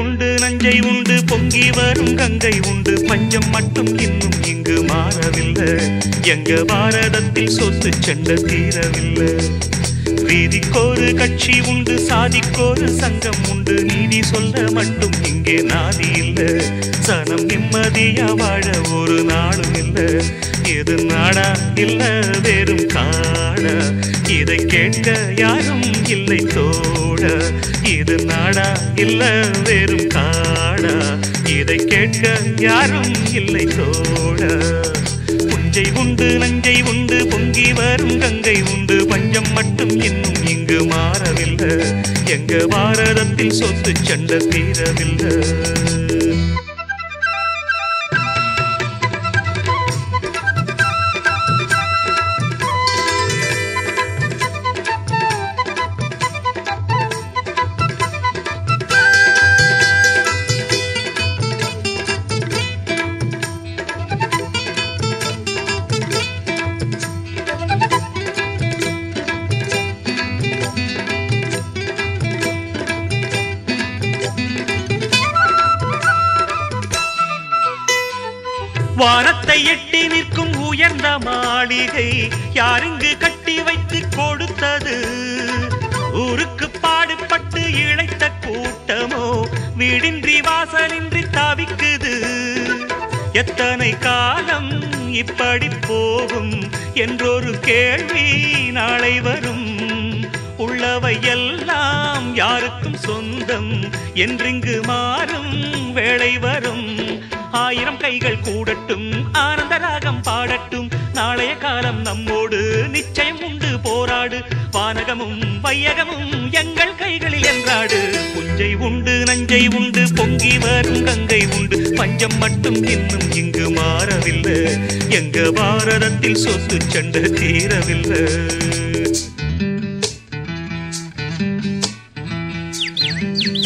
உண்டு நஞ்சை உண்டு பொங்கி வரும் கங்கை உண்டு பஞ்சம் மட்டும் இன்னும் அழகு மாறவில்லை. எங்க பாரதத்தில் சொத்து சண்டை தீரவில்லை. வீதிக்கோரு கட்சி உண்டு சாதிக்கோரு சங்கம் உண்டு. நீதி சொல்ல மட்டும் இங்கே நாதி இல்ல. சனம் நிம்மதியா வாழ ஒரு நாளும் இல்ல. எது நாடா இல்ல வெறும் காடா இதை கேட்க யாரும் இல்லை தோட. இது நாடா இல்ல வெறும் காடா இதை கேட்க யாரும் இல்லை தோட. எங்க பாரதத்தில் சொத்து சண்டை தீரவில்லை. வானத்தை எட்டி நிற்கும் உயர்ந்த மாளிகை யாருங்கு கட்டி வைத்து கொடுத்தது? ஊருக்கு பாடுபட்டு இழைத்த கூட்டமோ வீடின்றி வாசலின்றி தவிக்குது? எத்தனை காலம் இப்படி போகும் என்றொரு கேள்வி நாளை வரும். உள்ளவை எல்லாம் யாருக்கும் சொந்தம் என்றிங்கு மாறும் வேளை வரும். ஆயிரம் கைகள் கூடட்டும் ஆனந்த ராகம் பாடட்டும். நாளைய காலம் நம்மோடு நிச்சயம் உண்டு போராடு. வானகமும் வையகமும் எங்கள் கைகளில் என்றாடு. புஞ்சை உண்டு நஞ்சை உண்டு பொங்கி வரும் கங்கை உண்டு. பஞ்சம் மட்டும் இன்னும் இங்கு மாறவில்லை. எங்க பாரதத்தில் சொத்து சண்டை தீரவில்லை. thank you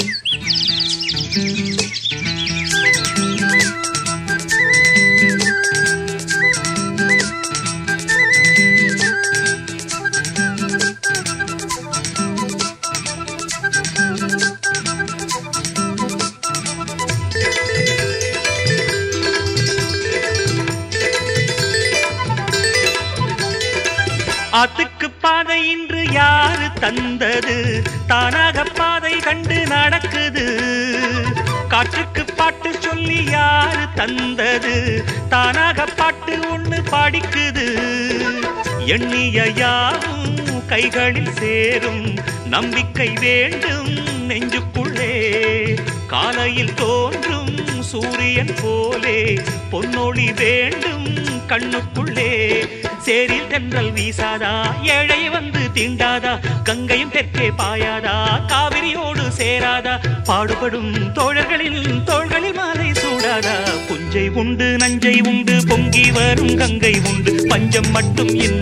ஆத்துக்கு பாதை இன்று யாரு தந்தது? தானாக பாதை கண்டு நடக்குது. காற்றுக்கு பாட்டு சொல்லி யாரு தந்தது? தானாக பாட்டு ஒண்ணு பாடிக்குது. எண்ணிய யாவும் கைகளில் சேரும். நம்பிக்கை வேண்டும் நெஞ்சுக்குள்ளே. காலையில் தோன்றும் சூரியன் போலே. பொன்னொளி வேண்டும் கண்ணுக்குள்ளே. சேரில் தென்றல் வீசாதா? ஏழை வந்து தீண்டாதா? கங்கையும் தெற்கே பாயாதா? காவிரியோடு சேராதா? பாடுபடும் தோழர்களில் தோள்களில் மாலை சூடாதா? புஞ்சை உண்டு நஞ்சை உண்டு பொங்கி வரும் கங்கை உண்டு. பஞ்சம் மட்டும் இன்னும்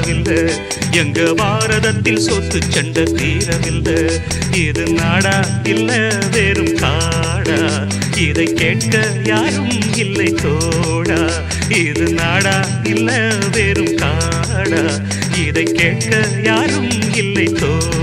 தீரவில்லை. எங்க பாரதத்தில் சொத்து சண்டை தீரவில்லை. இது நாடா இல்ல வெறும் காடா. இதை கேட்க யாரும் இல்லை தோடா. இது நாடா இல்ல வெறும் காடா. இதை கேட்க யாரும் இல்லை தோடா.